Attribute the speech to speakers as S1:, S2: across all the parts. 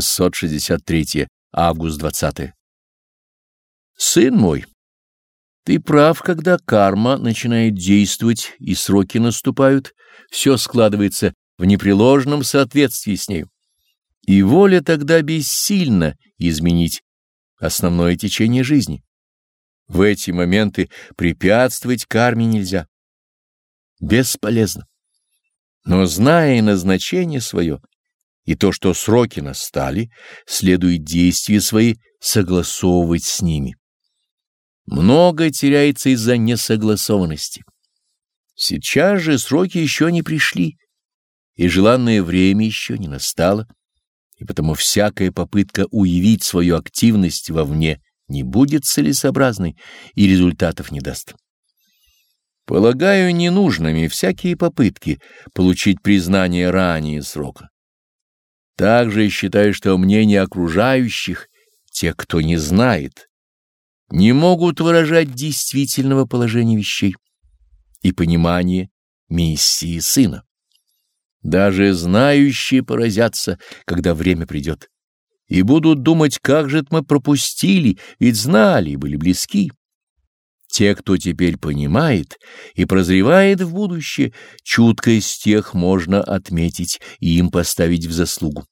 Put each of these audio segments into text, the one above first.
S1: 663 август 20 Сын мой, ты прав, когда карма начинает действовать и сроки наступают, все складывается в непреложном соответствии с нею. И воля тогда бессильна изменить основное течение жизни. В эти моменты препятствовать карме нельзя. Бесполезно. Но зная назначение свое и то, что сроки настали, следует действия свои согласовывать с ними. Много теряется из-за несогласованности. Сейчас же сроки еще не пришли, и желанное время еще не настало, и потому всякая попытка уявить свою активность вовне не будет целесообразной и результатов не даст. Полагаю ненужными всякие попытки получить признание ранее срока. Также считаю, что мнение окружающих, тех, кто не знает, не могут выражать действительного положения вещей и понимания миссии Сына. Даже знающие поразятся, когда время придет, и будут думать, как же мы пропустили, ведь знали и были близки. Те, кто теперь понимает и прозревает в будущее, чуткость тех можно отметить и им поставить в заслугу.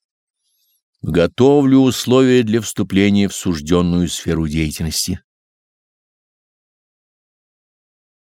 S1: Готовлю условия для вступления в сужденную сферу деятельности.